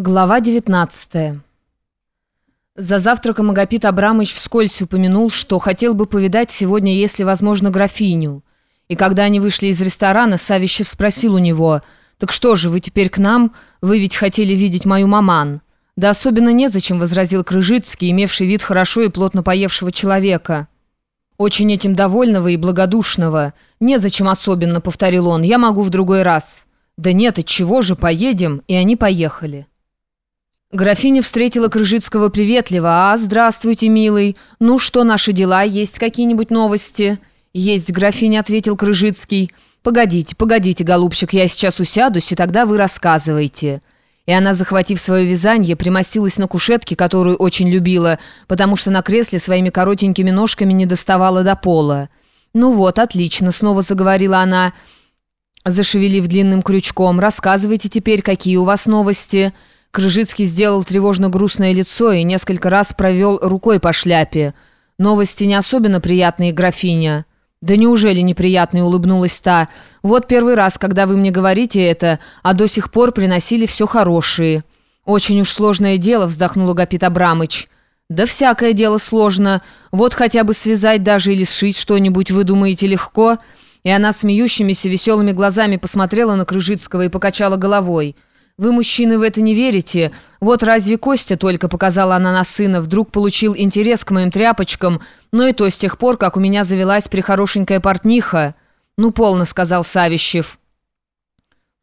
Глава 19 За завтраком Агапит Абрамович вскользь упомянул, что хотел бы повидать сегодня, если возможно, графиню. И когда они вышли из ресторана, Савищев спросил у него, «Так что же, вы теперь к нам? Вы ведь хотели видеть мою маман». «Да особенно незачем», — возразил Крыжицкий, имевший вид хорошо и плотно поевшего человека. «Очень этим довольного и благодушного. Незачем особенно», — повторил он, — «я могу в другой раз». «Да нет, от чего же, поедем?» И они поехали. Графиня встретила Крыжицкого приветливо. «А, здравствуйте, милый. Ну что, наши дела? Есть какие-нибудь новости?» «Есть, графиня», — ответил Крыжицкий. «Погодите, погодите, голубчик, я сейчас усядусь, и тогда вы рассказывайте». И она, захватив свое вязание, примостилась на кушетке, которую очень любила, потому что на кресле своими коротенькими ножками не доставала до пола. «Ну вот, отлично», — снова заговорила она, зашевелив длинным крючком. «Рассказывайте теперь, какие у вас новости». Крыжицкий сделал тревожно-грустное лицо и несколько раз провел рукой по шляпе. «Новости не особенно приятные, графиня». «Да неужели неприятные?» — улыбнулась та. «Вот первый раз, когда вы мне говорите это, а до сих пор приносили все хорошие». «Очень уж сложное дело», — вздохнул Агапит Абрамыч. «Да всякое дело сложно. Вот хотя бы связать даже или сшить что-нибудь вы думаете легко?» И она смеющимися веселыми глазами посмотрела на Крыжицкого и покачала головой. «Вы, мужчины, в это не верите? Вот разве Костя только, показала она на сына, вдруг получил интерес к моим тряпочкам, но и то с тех пор, как у меня завелась прихорошенькая портниха». «Ну, полно», — сказал Савищев.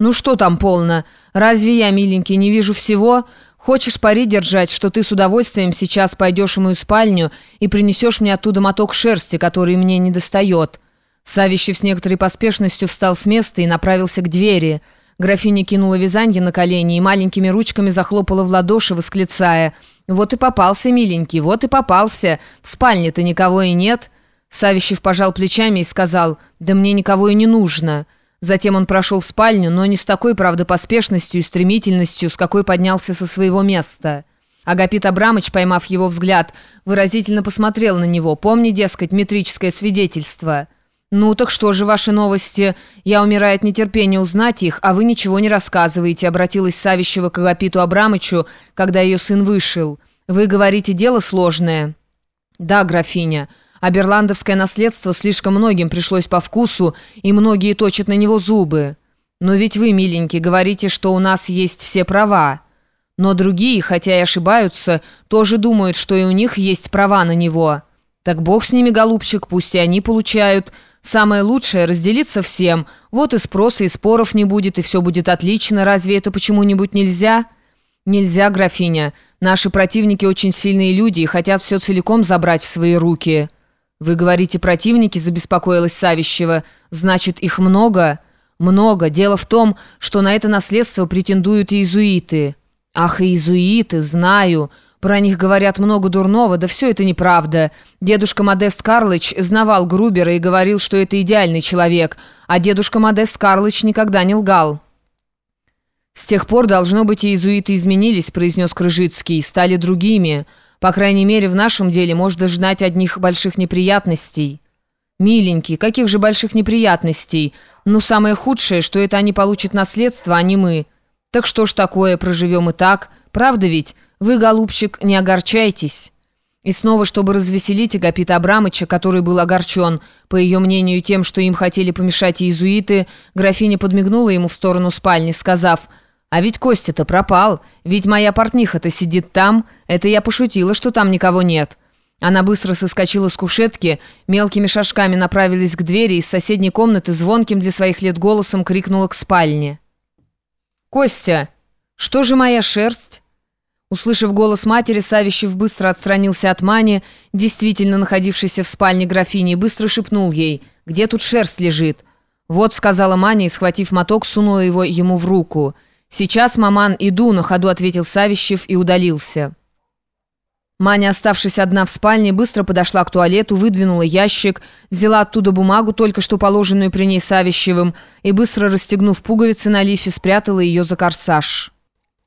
«Ну что там полно? Разве я, миленький, не вижу всего? Хочешь пари держать, что ты с удовольствием сейчас пойдешь в мою спальню и принесешь мне оттуда моток шерсти, который мне не достает?» Савищев с некоторой поспешностью встал с места и направился к двери — Графиня кинула вязанье на колени и маленькими ручками захлопала в ладоши, восклицая «Вот и попался, миленький, вот и попался. В спальне-то никого и нет». Савищев пожал плечами и сказал «Да мне никого и не нужно». Затем он прошел в спальню, но не с такой, правда, поспешностью и стремительностью, с какой поднялся со своего места. Агапит Абрамыч, поймав его взгляд, выразительно посмотрел на него. «Помни, дескать, метрическое свидетельство». «Ну так что же ваши новости? Я умираю от нетерпения узнать их, а вы ничего не рассказываете», обратилась Савищева к Агапиту Абрамычу, когда ее сын вышел. «Вы говорите, дело сложное?» «Да, графиня. А берландовское наследство слишком многим пришлось по вкусу, и многие точат на него зубы. Но ведь вы, миленький, говорите, что у нас есть все права. Но другие, хотя и ошибаются, тоже думают, что и у них есть права на него. Так бог с ними, голубчик, пусть и они получают». Самое лучшее – разделиться всем. Вот и спроса, и споров не будет, и все будет отлично. Разве это почему-нибудь нельзя?» «Нельзя, графиня. Наши противники очень сильные люди и хотят все целиком забрать в свои руки». «Вы говорите, противники?» – забеспокоилась Савищева. «Значит, их много?» «Много. Дело в том, что на это наследство претендуют иезуиты». «Ах, иезуиты, знаю. Про них говорят много дурного, да все это неправда. Дедушка Модест Карлыч знавал Грубера и говорил, что это идеальный человек, а дедушка Модест Карлыч никогда не лгал. «С тех пор, должно быть, иезуиты изменились», — произнес Крыжицкий, — «стали другими. По крайней мере, в нашем деле можно ждать одних больших неприятностей». «Миленький, каких же больших неприятностей? Ну, самое худшее, что это они получат наследство, а не мы. Так что ж такое, проживем и так, правда ведь?» Вы, голубчик, не огорчайтесь». И снова, чтобы развеселить Агапита Абрамыча, который был огорчен, по ее мнению, тем, что им хотели помешать иезуиты, графиня подмигнула ему в сторону спальни, сказав, «А ведь Костя-то пропал, ведь моя портниха-то сидит там, это я пошутила, что там никого нет». Она быстро соскочила с кушетки, мелкими шажками направились к двери из соседней комнаты звонким для своих лет голосом крикнула к спальне. «Костя, что же моя шерсть?» Услышав голос матери, Савищев быстро отстранился от Мани, действительно находившейся в спальне графини, и быстро шепнул ей, «Где тут шерсть лежит?» «Вот», — сказала Маня, и, схватив моток, сунула его ему в руку. «Сейчас, маман, иду», — на ходу ответил Савищев и удалился. Маня, оставшись одна в спальне, быстро подошла к туалету, выдвинула ящик, взяла оттуда бумагу, только что положенную при ней Савищевым, и, быстро расстегнув пуговицы на лифе, спрятала ее за корсаж.